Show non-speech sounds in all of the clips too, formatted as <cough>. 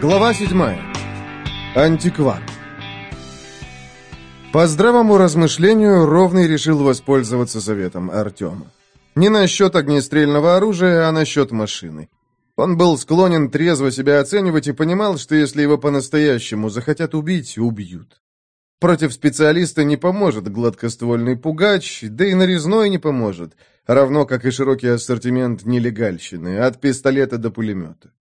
Глава 7. Антиквар. По здравому размышлению, Ровный решил воспользоваться советом Артема. Не насчет огнестрельного оружия, а насчет машины. Он был склонен трезво себя оценивать и понимал, что если его по-настоящему захотят убить, убьют. Против специалиста не поможет гладкоствольный пугач, да и нарезной не поможет, равно как и широкий ассортимент нелегальщины, от пистолета до пулемета.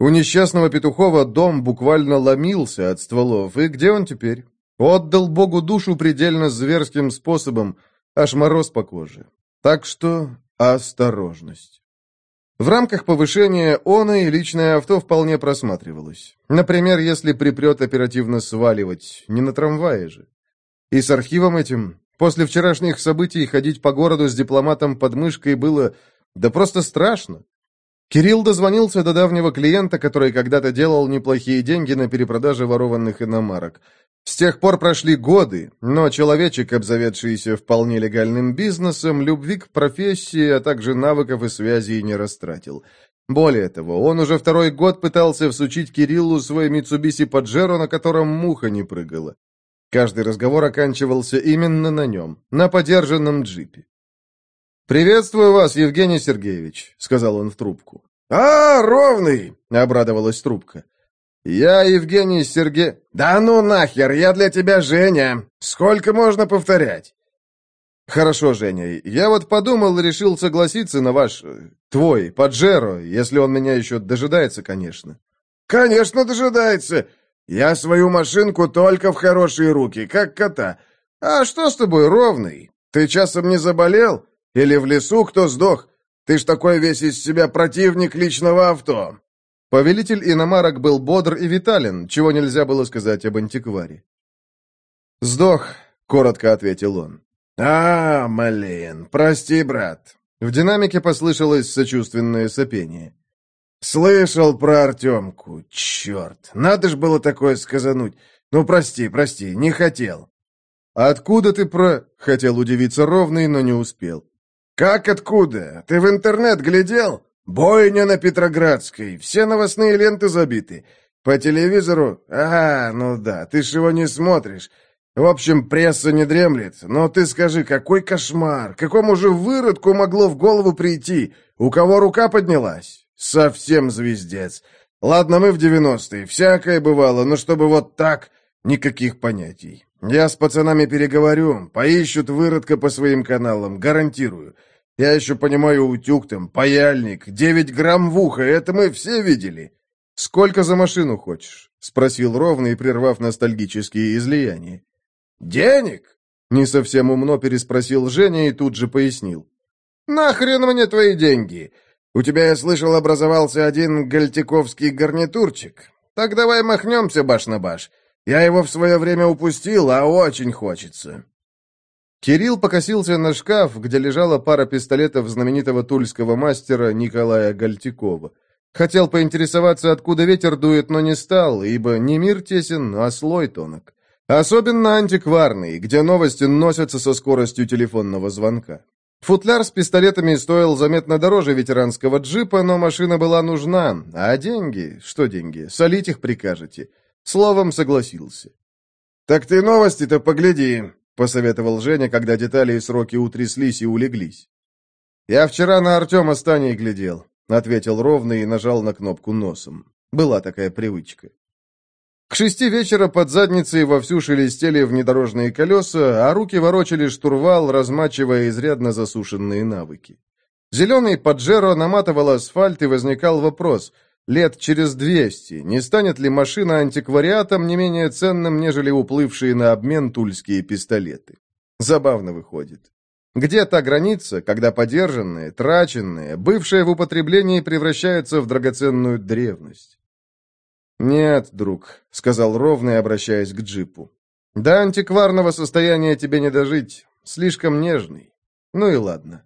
У несчастного Петухова дом буквально ломился от стволов, и где он теперь? Отдал Богу душу предельно зверским способом, аж мороз по коже. Так что осторожность. В рамках повышения он и личное авто вполне просматривалось. Например, если припрет оперативно сваливать, не на трамвае же. И с архивом этим, после вчерашних событий, ходить по городу с дипломатом под мышкой было, да просто страшно. Кирилл дозвонился до давнего клиента, который когда-то делал неплохие деньги на перепродаже ворованных иномарок. С тех пор прошли годы, но человечек, обзаведшийся вполне легальным бизнесом, любви к профессии, а также навыков и связей не растратил. Более того, он уже второй год пытался всучить Кириллу свой Митсубиси Паджеро, на котором муха не прыгала. Каждый разговор оканчивался именно на нем, на подержанном джипе. «Приветствую вас, Евгений Сергеевич», — сказал он в трубку. «А, ровный!» — обрадовалась трубка. «Я Евгений Серге...» «Да ну нахер, я для тебя Женя! Сколько можно повторять?» «Хорошо, Женя, я вот подумал и решил согласиться на ваш... твой, Паджеро, если он меня еще дожидается, конечно». «Конечно дожидается! Я свою машинку только в хорошие руки, как кота. А что с тобой, ровный? Ты часом не заболел? Или в лесу кто сдох? Ты ж такой весь из себя противник личного авто!» Повелитель иномарок был бодр и витален, чего нельзя было сказать об антикваре. «Сдох», — коротко ответил он. «А, блин, прости, брат». В динамике послышалось сочувственное сопение. «Слышал про Артемку. Черт, надо ж было такое сказануть. Ну, прости, прости, не хотел». «Откуда ты про...» — хотел удивиться ровный, но не успел. «Как откуда? Ты в интернет глядел? Бойня на Петроградской, все новостные ленты забиты. По телевизору? Ага, ну да, ты ж его не смотришь. В общем, пресса не дремлет. Но ты скажи, какой кошмар? Какому же выродку могло в голову прийти? У кого рука поднялась? Совсем звездец. Ладно, мы в девяностые, всякое бывало, но чтобы вот так, никаких понятий. Я с пацанами переговорю, поищут выродка по своим каналам, гарантирую. Я еще понимаю утюг там, паяльник, девять грамм в ухо, это мы все видели. Сколько за машину хочешь? Спросил ровно и прервав ностальгические излияния. Денег? Не совсем умно переспросил Женя и тут же пояснил. Нахрен мне твои деньги? У тебя, я слышал, образовался один гальтиковский гарнитурчик. Так давай махнемся баш на баш. Я его в свое время упустил, а очень хочется. Кирилл покосился на шкаф, где лежала пара пистолетов знаменитого тульского мастера Николая Гальтикова. Хотел поинтересоваться, откуда ветер дует, но не стал, ибо не мир тесен, а слой тонок. Особенно антикварный, где новости носятся со скоростью телефонного звонка. Футляр с пистолетами стоил заметно дороже ветеранского джипа, но машина была нужна, а деньги, что деньги, солить их прикажете. Словом, согласился. «Так ты новости-то погляди», посоветовал Женя, когда детали и сроки утряслись и улеглись. «Я вчера на Артема Станей глядел», — ответил ровно и нажал на кнопку носом. Была такая привычка. К шести вечера под задницей вовсю шелестели внедорожные колеса, а руки ворочали штурвал, размачивая изрядно засушенные навыки. Зеленый Паджеро наматывал асфальт, и возникал вопрос — Лет через двести не станет ли машина антиквариатом не менее ценным, нежели уплывшие на обмен тульские пистолеты? Забавно выходит. Где та граница, когда подержанные, траченные, бывшие в употреблении превращаются в драгоценную древность? «Нет, друг», — сказал ровно, обращаясь к джипу. «До антикварного состояния тебе не дожить. Слишком нежный. Ну и ладно».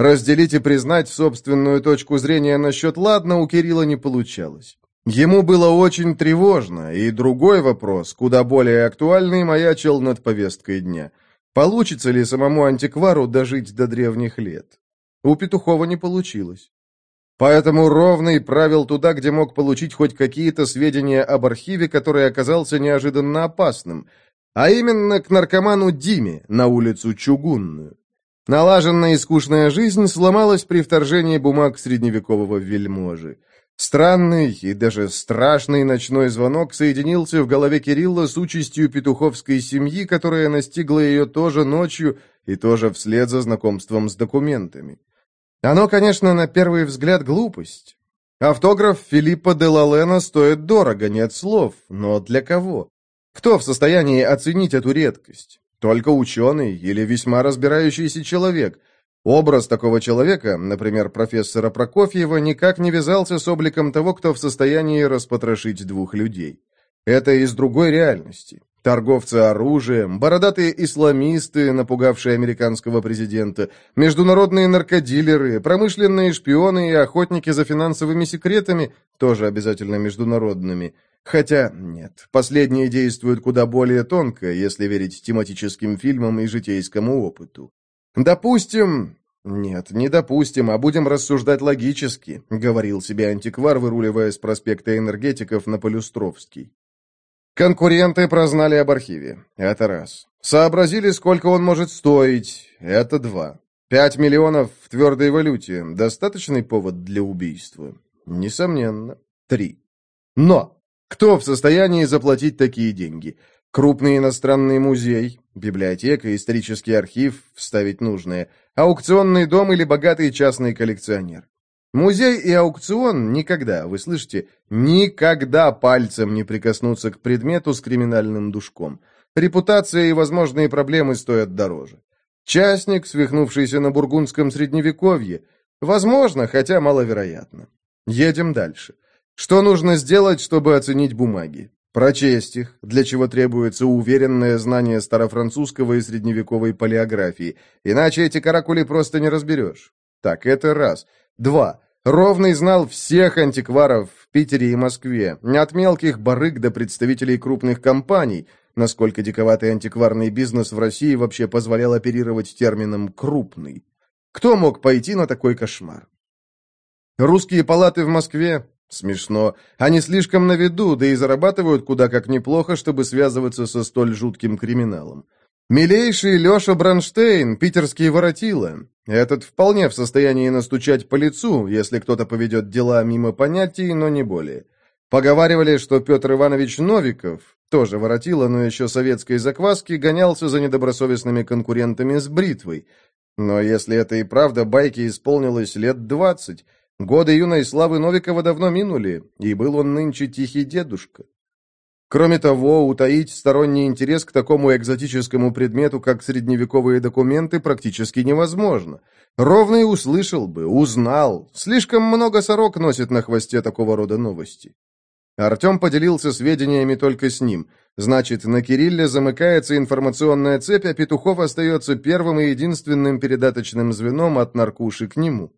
Разделить и признать собственную точку зрения насчет «ладно» у Кирилла не получалось. Ему было очень тревожно, и другой вопрос, куда более актуальный, маячил над повесткой дня. Получится ли самому антиквару дожить до древних лет? У Петухова не получилось. Поэтому Ровный правил туда, где мог получить хоть какие-то сведения об архиве, который оказался неожиданно опасным, а именно к наркоману Диме на улицу Чугунную. Налаженная и скучная жизнь сломалась при вторжении бумаг средневекового вельможи. Странный и даже страшный ночной звонок соединился в голове Кирилла с участью петуховской семьи, которая настигла ее тоже ночью и тоже вслед за знакомством с документами. Оно, конечно, на первый взгляд глупость. Автограф Филиппа де Лалена стоит дорого, нет слов, но для кого? Кто в состоянии оценить эту редкость? Только ученый или весьма разбирающийся человек – Образ такого человека, например, профессора Прокофьева, никак не вязался с обликом того, кто в состоянии распотрошить двух людей. Это из другой реальности. Торговцы оружием, бородатые исламисты, напугавшие американского президента, международные наркодилеры, промышленные шпионы и охотники за финансовыми секретами, тоже обязательно международными. Хотя, нет, последние действуют куда более тонко, если верить тематическим фильмам и житейскому опыту. «Допустим...» «Нет, не допустим, а будем рассуждать логически», — говорил себе антиквар, выруливая с проспекта энергетиков на Полюстровский. Конкуренты прознали об архиве. Это раз. Сообразили, сколько он может стоить. Это два. Пять миллионов в твердой валюте. Достаточный повод для убийства? Несомненно. Три. Но! Кто в состоянии заплатить такие деньги? Крупный иностранный музей, библиотека, исторический архив, вставить нужное, аукционный дом или богатый частный коллекционер. Музей и аукцион никогда, вы слышите, никогда пальцем не прикоснутся к предмету с криминальным душком. Репутация и возможные проблемы стоят дороже. Частник, свихнувшийся на бургундском средневековье, возможно, хотя маловероятно. Едем дальше. Что нужно сделать, чтобы оценить бумаги? Прочесть их, для чего требуется уверенное знание старофранцузского и средневековой палеографии, иначе эти каракули просто не разберешь. Так, это раз. Два. Ровный знал всех антикваров в Питере и Москве, от мелких барыг до представителей крупных компаний, насколько диковатый антикварный бизнес в России вообще позволял оперировать термином «крупный». Кто мог пойти на такой кошмар? Русские палаты в Москве Смешно. Они слишком на виду, да и зарабатывают куда как неплохо, чтобы связываться со столь жутким криминалом. Милейший Леша Бронштейн, питерский воротила. Этот вполне в состоянии настучать по лицу, если кто-то поведет дела мимо понятий, но не более. Поговаривали, что Петр Иванович Новиков, тоже воротила, но еще советской закваски, гонялся за недобросовестными конкурентами с бритвой. Но если это и правда, байке исполнилось лет двадцать, Годы юной славы Новикова давно минули, и был он нынче тихий дедушка. Кроме того, утаить сторонний интерес к такому экзотическому предмету, как средневековые документы, практически невозможно. Ровный услышал бы, узнал. Слишком много сорок носит на хвосте такого рода новости. Артем поделился сведениями только с ним. Значит, на Кирилле замыкается информационная цепь, а Петухов остается первым и единственным передаточным звеном от наркуши к нему.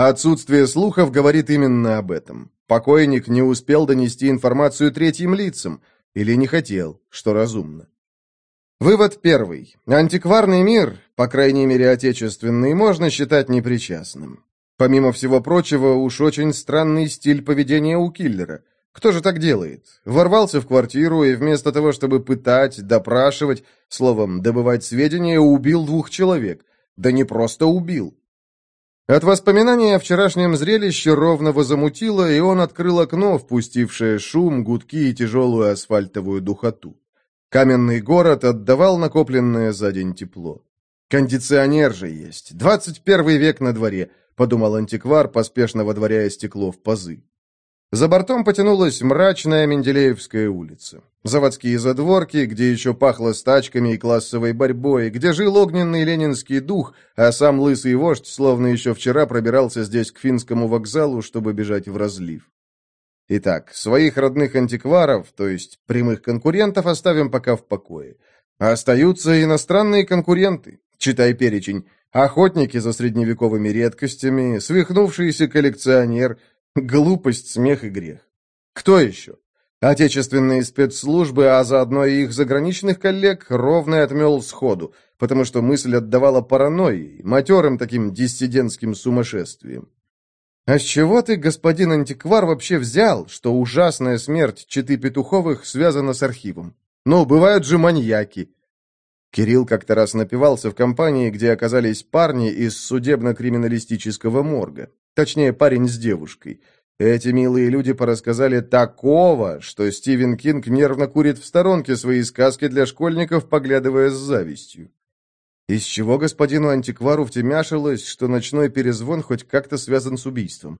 Отсутствие слухов говорит именно об этом. Покойник не успел донести информацию третьим лицам, или не хотел, что разумно. Вывод первый. Антикварный мир, по крайней мере отечественный, можно считать непричастным. Помимо всего прочего, уж очень странный стиль поведения у киллера. Кто же так делает? Ворвался в квартиру и вместо того, чтобы пытать, допрашивать, словом, добывать сведения, убил двух человек. Да не просто убил, от воспоминания о вчерашнем зрелище ровно замутило, и он открыл окно, впустившее шум, гудки и тяжелую асфальтовую духоту. Каменный город отдавал накопленное за день тепло. «Кондиционер же есть. Двадцать первый век на дворе», — подумал антиквар, поспешно водворяя стекло в пазы. За бортом потянулась мрачная Менделеевская улица. Заводские задворки, где еще пахло стачками и классовой борьбой, где жил огненный ленинский дух, а сам лысый вождь, словно еще вчера, пробирался здесь к финскому вокзалу, чтобы бежать в разлив. Итак, своих родных антикваров, то есть прямых конкурентов, оставим пока в покое. Остаются иностранные конкуренты, читай перечень, охотники за средневековыми редкостями, свихнувшийся коллекционер – <laughs> Глупость, смех и грех. Кто еще? Отечественные спецслужбы, а заодно и их заграничных коллег, ровно отмел сходу, потому что мысль отдавала паранойей, матерым таким диссидентским сумасшествием. «А с чего ты, господин антиквар, вообще взял, что ужасная смерть Читы Петуховых связана с архивом? Ну, бывают же маньяки». Кирилл как-то раз напивался в компании, где оказались парни из судебно-криминалистического морга. Точнее, парень с девушкой. Эти милые люди порассказали такого, что Стивен Кинг нервно курит в сторонке свои сказки для школьников, поглядывая с завистью. Из чего господину антиквару втемяшилось, что ночной перезвон хоть как-то связан с убийством?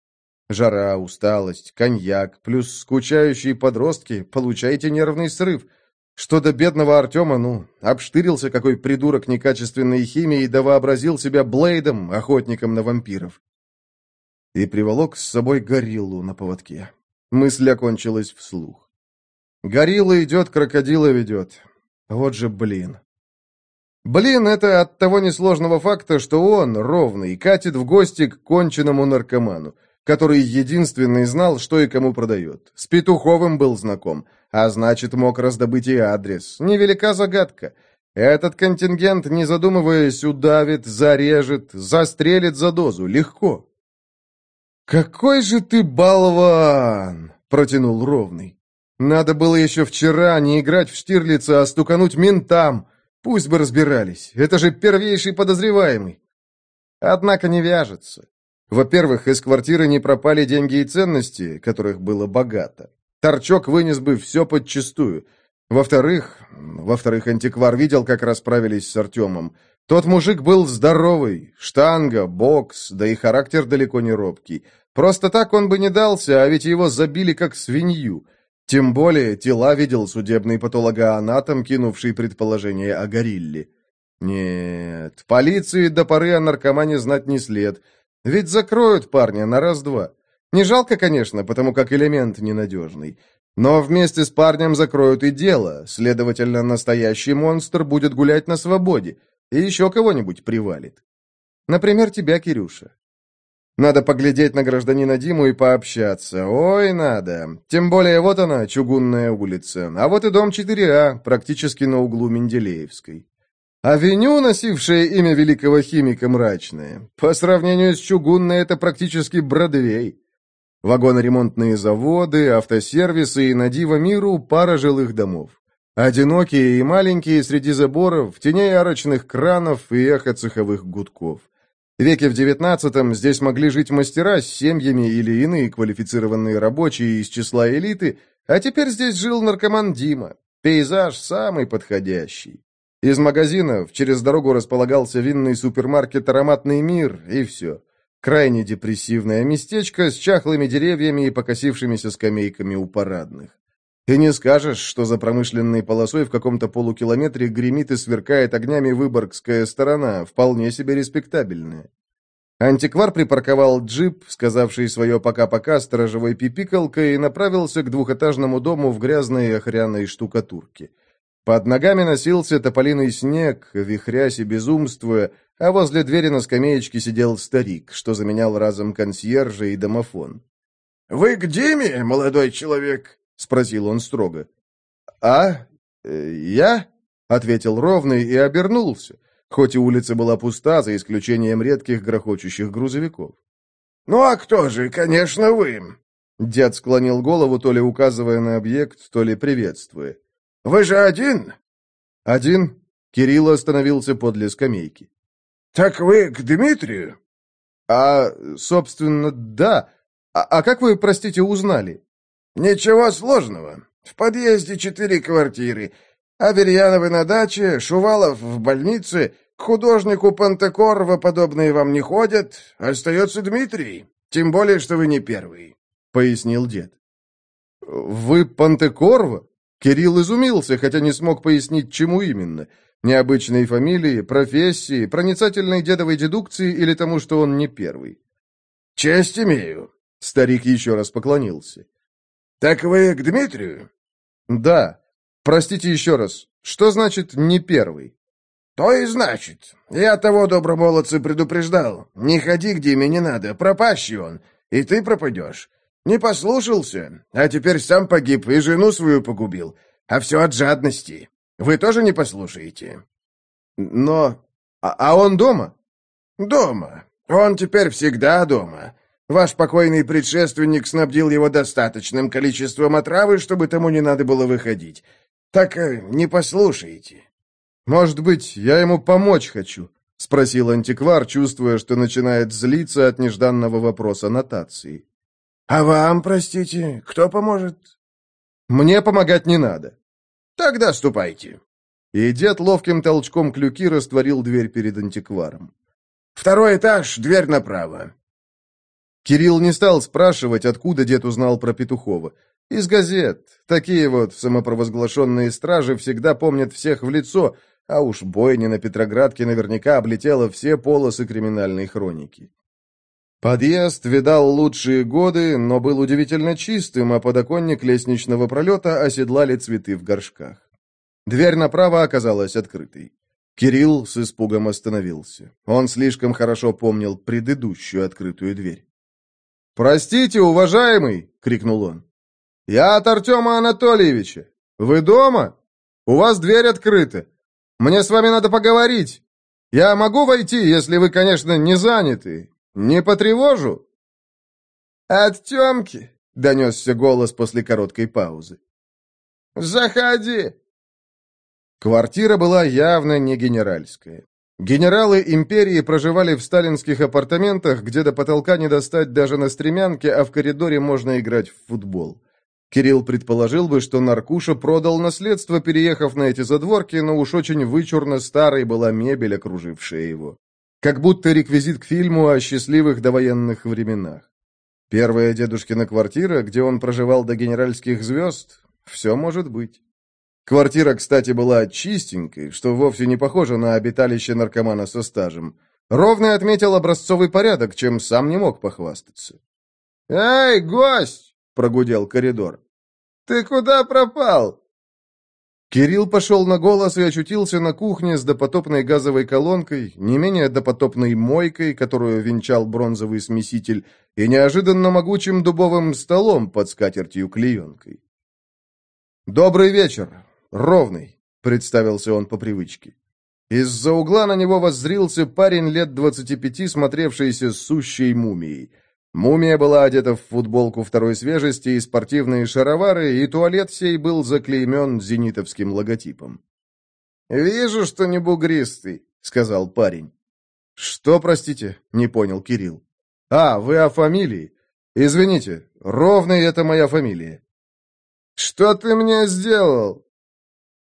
Жара, усталость, коньяк, плюс скучающие подростки, получаете нервный срыв. Что до бедного Артема, ну, обштырился какой придурок некачественной химии да вообразил себя Блейдом, охотником на вампиров. И приволок с собой гориллу на поводке. Мысль окончилась вслух. Горилла идет, крокодила ведет. Вот же блин. Блин, это от того несложного факта, что он, ровный, катит в гости к конченному наркоману, который единственный знал, что и кому продает. С Петуховым был знаком, а значит, мог раздобыть и адрес. Невелика загадка. Этот контингент, не задумываясь, удавит, зарежет, застрелит за дозу. Легко. «Какой же ты болван!» — протянул ровный. «Надо было еще вчера не играть в Штирлица, а стукануть ментам. Пусть бы разбирались. Это же первейший подозреваемый. Однако не вяжется. Во-первых, из квартиры не пропали деньги и ценности, которых было богато. Торчок вынес бы все подчистую. Во-вторых, во-вторых, антиквар видел, как расправились с Артемом. Тот мужик был здоровый, штанга, бокс, да и характер далеко не робкий. Просто так он бы не дался, а ведь его забили как свинью. Тем более тела видел судебный патологоанатом, кинувший предположение о горилле. Нет, полиции до поры о наркомане знать не след. Ведь закроют парня на раз-два. Не жалко, конечно, потому как элемент ненадежный. Но вместе с парнем закроют и дело, следовательно, настоящий монстр будет гулять на свободе. И еще кого-нибудь привалит. Например, тебя, Кирюша. Надо поглядеть на гражданина Диму и пообщаться. Ой, надо. Тем более, вот она, чугунная улица. А вот и дом 4А, практически на углу Менделеевской. Авеню, носившая имя великого химика, мрачная. По сравнению с чугунной, это практически Бродвей. Вагоноремонтные заводы, автосервисы и на диво миру пара жилых домов. Одинокие и маленькие среди заборов, теней арочных кранов и эхо цеховых гудков. Веке в девятнадцатом здесь могли жить мастера с семьями или иные квалифицированные рабочие из числа элиты, а теперь здесь жил наркоман Дима. Пейзаж самый подходящий. Из магазинов через дорогу располагался винный супермаркет «Ароматный мир» и все. Крайне депрессивное местечко с чахлыми деревьями и покосившимися скамейками у парадных. И не скажешь, что за промышленной полосой в каком-то полукилометре гремит и сверкает огнями выборгская сторона, вполне себе респектабельная. Антиквар припарковал джип, сказавший свое «пока-пока» сторожевой пипикалкой, и направился к двухэтажному дому в грязной охряной штукатурке. Под ногами носился тополиный снег, вихрясь и безумствуя, а возле двери на скамеечке сидел старик, что заменял разом консьержа и домофон. «Вы к Диме, молодой человек?» — спросил он строго. «А? Э, я?» — ответил ровный и обернулся, хоть и улица была пуста, за исключением редких грохочущих грузовиков. «Ну а кто же, конечно, вы!» Дед склонил голову, то ли указывая на объект, то ли приветствуя. «Вы же один?» «Один?» Кирилл остановился подле скамейки. «Так вы к Дмитрию?» «А, собственно, да. А, а как вы, простите, узнали?» «Ничего сложного. В подъезде четыре квартиры. Аверьяновы на даче, Шувалов в больнице, к художнику Пантекорова подобные вам не ходят. Остается Дмитрий. Тем более, что вы не первый», — пояснил дед. «Вы Пантекорова?» Кирилл изумился, хотя не смог пояснить, чему именно. Необычной фамилии, профессии, проницательной дедовой дедукции или тому, что он не первый. «Честь имею», — старик еще раз поклонился. «Так вы к Дмитрию?» «Да. Простите еще раз. Что значит «не первый»?» «То и значит. Я того добромолодца предупреждал. Не ходи, где мне не надо. Пропащий он. И ты пропадешь. Не послушался, а теперь сам погиб и жену свою погубил. А все от жадности. Вы тоже не послушаете?» «Но... А, а он дома?» «Дома. Он теперь всегда дома. Ваш покойный предшественник снабдил его достаточным количеством отравы, чтобы тому не надо было выходить. Так э, не послушаете». «Может быть, я ему помочь хочу?» — спросил антиквар, чувствуя, что начинает злиться от нежданного вопроса нотации. «А вам, простите, кто поможет?» «Мне помогать не надо». «Тогда ступайте». И дед ловким толчком клюки растворил дверь перед антикваром. «Второй этаж, дверь направо». Кирилл не стал спрашивать, откуда дед узнал про Петухова. Из газет. Такие вот самопровозглашенные стражи всегда помнят всех в лицо, а уж бойня на Петроградке наверняка облетела все полосы криминальной хроники. Подъезд видал лучшие годы, но был удивительно чистым, а подоконник лестничного пролета оседлали цветы в горшках. Дверь направо оказалась открытой. Кирилл с испугом остановился. Он слишком хорошо помнил предыдущую открытую дверь. «Простите, уважаемый!» — крикнул он. «Я от Артема Анатольевича. Вы дома? У вас дверь открыта. Мне с вами надо поговорить. Я могу войти, если вы, конечно, не заняты. «Не потревожу?» «От Темки», — донесся голос после короткой паузы. «Заходи!» Квартира была явно не генеральская. Генералы империи проживали в сталинских апартаментах, где до потолка не достать даже на стремянке, а в коридоре можно играть в футбол. Кирилл предположил бы, что Наркуша продал наследство, переехав на эти задворки, но уж очень вычурно старой была мебель, окружившая его. Как будто реквизит к фильму о счастливых довоенных временах. Первая дедушкина квартира, где он проживал до генеральских звезд, все может быть. Квартира, кстати, была чистенькой, что вовсе не похоже на обиталище наркомана со стажем. Ровно отметил образцовый порядок, чем сам не мог похвастаться. «Эй, гость!» — прогудел коридор. «Ты куда пропал?» Кирилл пошел на голос и очутился на кухне с допотопной газовой колонкой, не менее допотопной мойкой, которую венчал бронзовый смеситель, и неожиданно могучим дубовым столом под скатертью-клеенкой. «Добрый вечер. Ровный», — представился он по привычке. Из-за угла на него воззрился парень лет двадцати пяти, смотревшийся сущей мумией — Мумия была одета в футболку второй свежести и спортивные шаровары, и туалет сей был заклеймен зенитовским логотипом. «Вижу, что не бугристый», — сказал парень. «Что, простите?» — не понял Кирилл. «А, вы о фамилии? Извините, Ровный — это моя фамилия». «Что ты мне сделал?»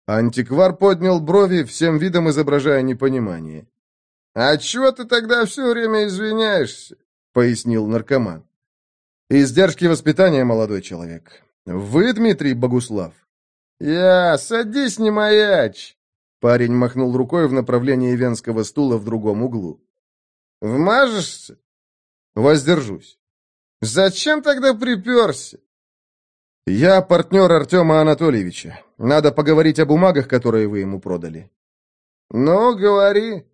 Антиквар поднял брови, всем видом изображая непонимание. «А чего ты тогда все время извиняешься? — пояснил наркоман. «Издержки воспитания, молодой человек. Вы, Дмитрий Богуслав?» «Я, садись, не маячь!» Парень махнул рукой в направлении венского стула в другом углу. «Вмажешься?» «Воздержусь». «Зачем тогда приперся?» «Я партнер Артема Анатольевича. Надо поговорить о бумагах, которые вы ему продали». «Ну, говори».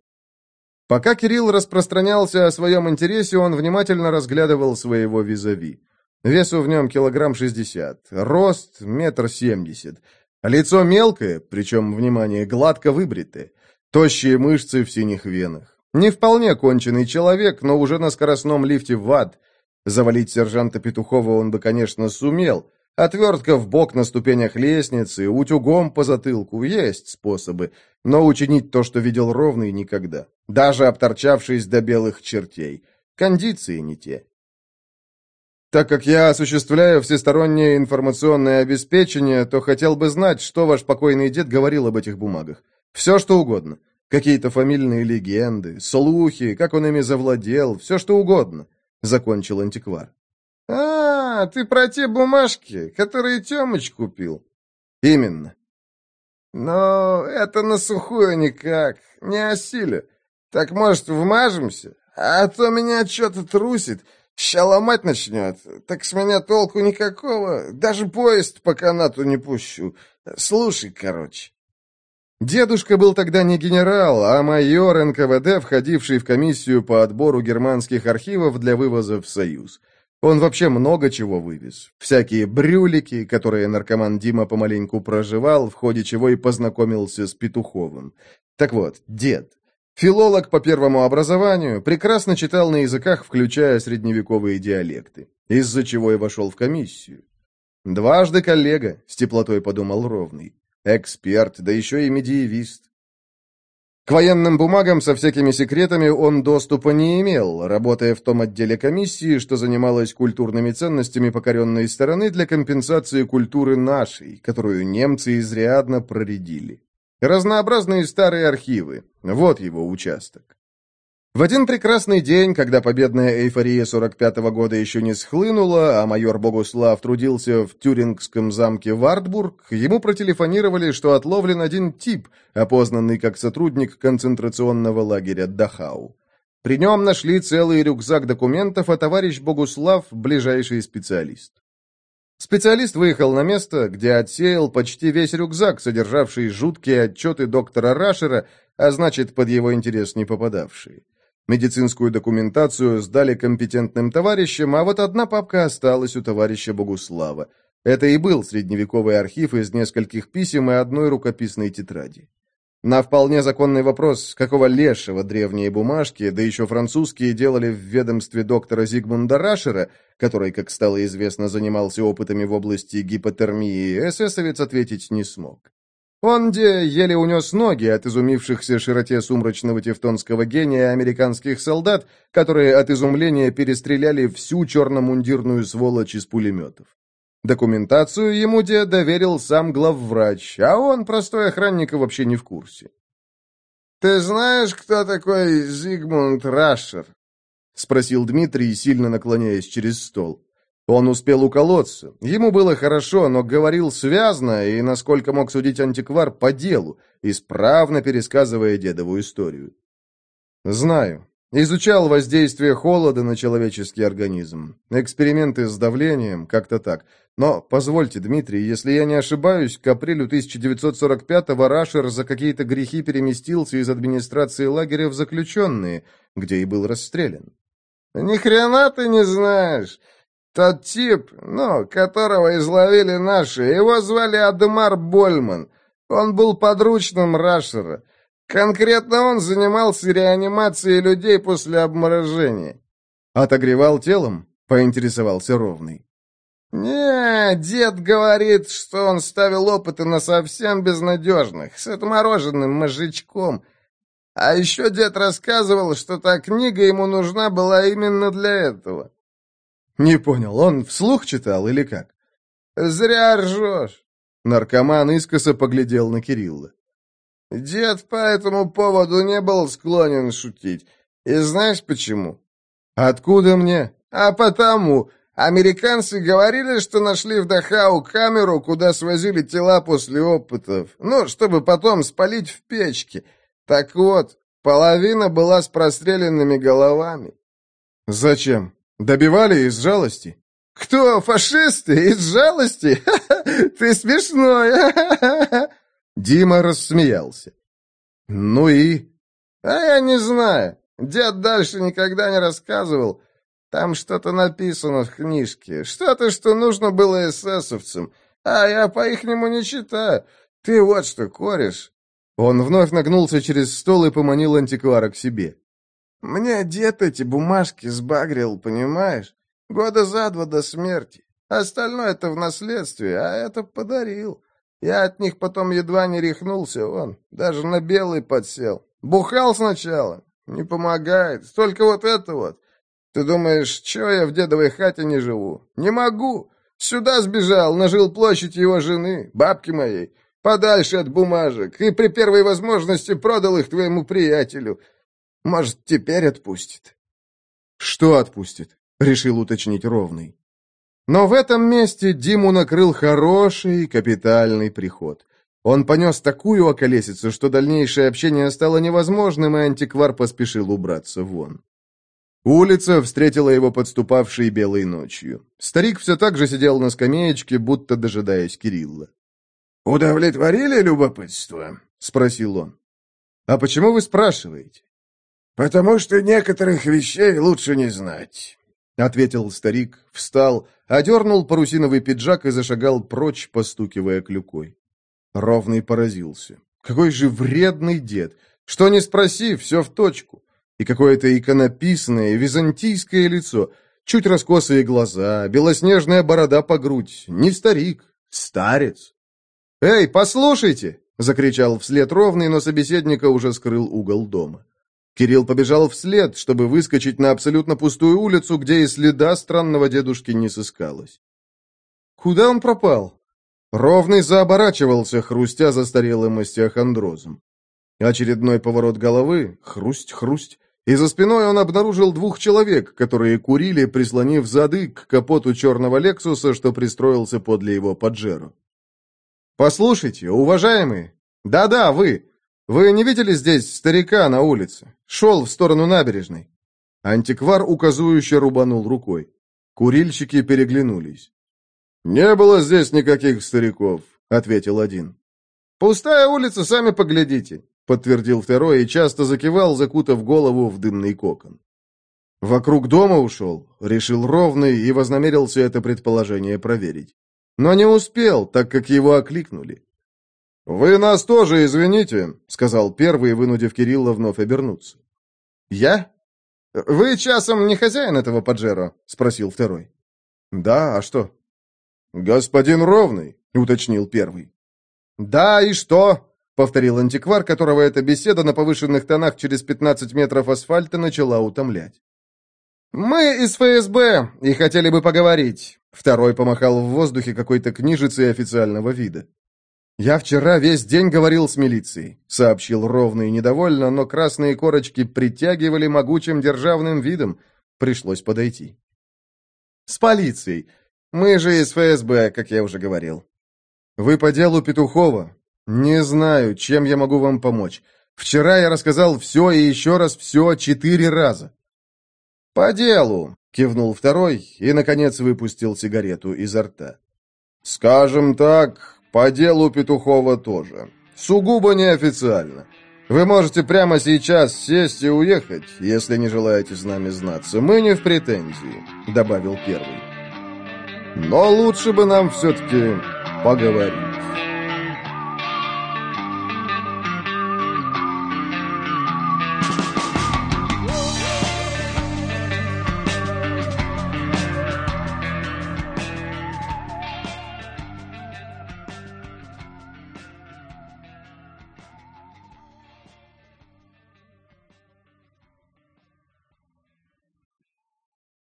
Пока Кирилл распространялся о своем интересе, он внимательно разглядывал своего визави. Весу в нем килограмм шестьдесят, рост метр семьдесят. Лицо мелкое, причем, внимание, гладко выбритое. Тощие мышцы в синих венах. Не вполне конченый человек, но уже на скоростном лифте в ад. Завалить сержанта Петухова он бы, конечно, сумел, Отвертка в бок на ступенях лестницы, утюгом по затылку, есть способы, но учинить то, что видел ровный, никогда, даже обторчавшись до белых чертей. Кондиции не те. Так как я осуществляю всестороннее информационное обеспечение, то хотел бы знать, что ваш покойный дед говорил об этих бумагах. Все, что угодно. Какие-то фамильные легенды, слухи, как он ими завладел, все, что угодно», — закончил антиквар. «А, ты про те бумажки, которые Темыч купил?» «Именно». «Но это на сухую никак, не осилю. Так, может, вмажемся? А то меня что-то трусит, ща ломать начнет. Так с меня толку никакого, даже поезд по канату не пущу. Слушай, короче». Дедушка был тогда не генерал, а майор НКВД, входивший в комиссию по отбору германских архивов для вывоза в Союз. Он вообще много чего вывез. Всякие брюлики, которые наркоман Дима помаленьку проживал, в ходе чего и познакомился с Петуховым. Так вот, дед. Филолог по первому образованию, прекрасно читал на языках, включая средневековые диалекты, из-за чего и вошел в комиссию. «Дважды коллега», — с теплотой подумал Ровный. «Эксперт, да еще и медиевист. К военным бумагам со всякими секретами он доступа не имел, работая в том отделе комиссии, что занималась культурными ценностями покоренной стороны для компенсации культуры нашей, которую немцы изрядно проредили. Разнообразные старые архивы. Вот его участок. В один прекрасный день, когда победная эйфория 45-го года еще не схлынула, а майор Богуслав трудился в тюрингском замке Вартбург, ему протелефонировали, что отловлен один тип, опознанный как сотрудник концентрационного лагеря Дахау. При нем нашли целый рюкзак документов, а товарищ Богуслав – ближайший специалист. Специалист выехал на место, где отсеял почти весь рюкзак, содержавший жуткие отчеты доктора Рашера, а значит, под его интерес не попадавшие. Медицинскую документацию сдали компетентным товарищам, а вот одна папка осталась у товарища Богуслава. Это и был средневековый архив из нескольких писем и одной рукописной тетради. На вполне законный вопрос, какого лешего древние бумажки, да еще французские, делали в ведомстве доктора Зигмунда Рашера, который, как стало известно, занимался опытами в области гипотермии, эсэсовец ответить не смог. Он где еле унес ноги от изумившихся широте сумрачного тевтонского гения американских солдат, которые от изумления перестреляли всю черномундирную сволочь из пулеметов. Документацию ему де доверил сам главврач, а он, простой охранник, вообще не в курсе. «Ты знаешь, кто такой Зигмунд Рашер?» — спросил Дмитрий, сильно наклоняясь через стол. Он успел уколоться. Ему было хорошо, но говорил связно и, насколько мог судить антиквар, по делу, исправно пересказывая дедову историю. «Знаю. Изучал воздействие холода на человеческий организм. Эксперименты с давлением, как-то так. Но, позвольте, Дмитрий, если я не ошибаюсь, к апрелю 1945-го Рашер за какие-то грехи переместился из администрации лагеря в заключенные, где и был расстрелян. «Ни хрена ты не знаешь!» Тот тип, ну, которого изловили наши, его звали Адемар Больман. Он был подручным Рашера. Конкретно он занимался реанимацией людей после обморожения. Отогревал телом? Поинтересовался Ровный. «Не, дед говорит, что он ставил опыты на совсем безнадежных, с отмороженным мозжечком. А еще дед рассказывал, что та книга ему нужна была именно для этого». «Не понял, он вслух читал или как?» «Зря ржешь». Наркоман искоса поглядел на Кирилла. Дед по этому поводу не был склонен шутить. И знаешь почему? Откуда мне? А потому. Американцы говорили, что нашли в Дахау камеру, куда свозили тела после опытов. Ну, чтобы потом спалить в печке. Так вот, половина была с простреленными головами. Зачем? Добивали из жалости? Кто, фашисты? Из жалости? <laughs> Ты смешной. <laughs> Дима рассмеялся. «Ну и?» «А я не знаю. Дед дальше никогда не рассказывал. Там что-то написано в книжке. Что-то, что нужно было эсэсовцам. А я по-ихнему не читаю. Ты вот что, кореш». Он вновь нагнулся через стол и поманил антиквара к себе. «Мне дед эти бумажки сбагрил, понимаешь? Года за два до смерти. Остальное это в наследстве, а это подарил. Я от них потом едва не рехнулся, он даже на белый подсел. Бухал сначала, не помогает, только вот это вот. Ты думаешь, что я в дедовой хате не живу? Не могу. Сюда сбежал, нажил площадь его жены, бабки моей, подальше от бумажек, и при первой возможности продал их твоему приятелю. Может, теперь отпустит. Что отпустит? Решил уточнить Ровный. Но в этом месте Диму накрыл хороший капитальный приход. Он понес такую околесицу, что дальнейшее общение стало невозможным, и антиквар поспешил убраться вон. Улица встретила его подступавшей белой ночью. Старик все так же сидел на скамеечке, будто дожидаясь Кирилла. «Удовлетворили любопытство?» — спросил он. «А почему вы спрашиваете?» «Потому что некоторых вещей лучше не знать», — ответил старик, встал, одернул парусиновый пиджак и зашагал прочь, постукивая клюкой. Ровный поразился. Какой же вредный дед! Что не спроси, все в точку. И какое-то иконописное, византийское лицо, чуть раскосые глаза, белоснежная борода по грудь. Не старик, старец. «Эй, послушайте!» — закричал вслед ровный, но собеседника уже скрыл угол дома. Кирилл побежал вслед, чтобы выскочить на абсолютно пустую улицу, где и следа странного дедушки не сыскалось. Куда он пропал? Ровный заоборачивался, хрустя застарелым остеохондрозом. Очередной поворот головы, хрусть-хрусть, и за спиной он обнаружил двух человек, которые курили, прислонив зады к капоту черного «Лексуса», что пристроился подле его Паджеро. «Послушайте, уважаемые! Да-да, вы! Вы не видели здесь старика на улице? Шел в сторону набережной!» Антиквар указующе рубанул рукой. Курильщики переглянулись. «Не было здесь никаких стариков», — ответил один. «Пустая улица, сами поглядите», — подтвердил второй и часто закивал, закутав голову в дымный кокон. «Вокруг дома ушел», — решил ровный и вознамерился это предположение проверить. Но не успел, так как его окликнули. «Вы нас тоже извините», — сказал первый, вынудив Кирилла вновь обернуться. «Я? Вы часом не хозяин этого Паджеро?» — спросил второй. «Да, а что?» «Господин Ровный», — уточнил первый. «Да, и что?» — повторил антиквар, которого эта беседа на повышенных тонах через 15 метров асфальта начала утомлять. «Мы из ФСБ и хотели бы поговорить. Второй помахал в воздухе какой-то книжицей официального вида. «Я вчера весь день говорил с милицией», — сообщил ровно и недовольно, но красные корочки притягивали могучим державным видом. Пришлось подойти. «С полицией. Мы же из ФСБ, как я уже говорил». «Вы по делу Петухова?» «Не знаю, чем я могу вам помочь. Вчера я рассказал все и еще раз все четыре раза». «По делу. Кивнул второй и, наконец, выпустил сигарету изо рта. «Скажем так, по делу Петухова тоже. Сугубо неофициально. Вы можете прямо сейчас сесть и уехать, если не желаете с нами знаться. Мы не в претензии», — добавил первый. «Но лучше бы нам все-таки поговорить».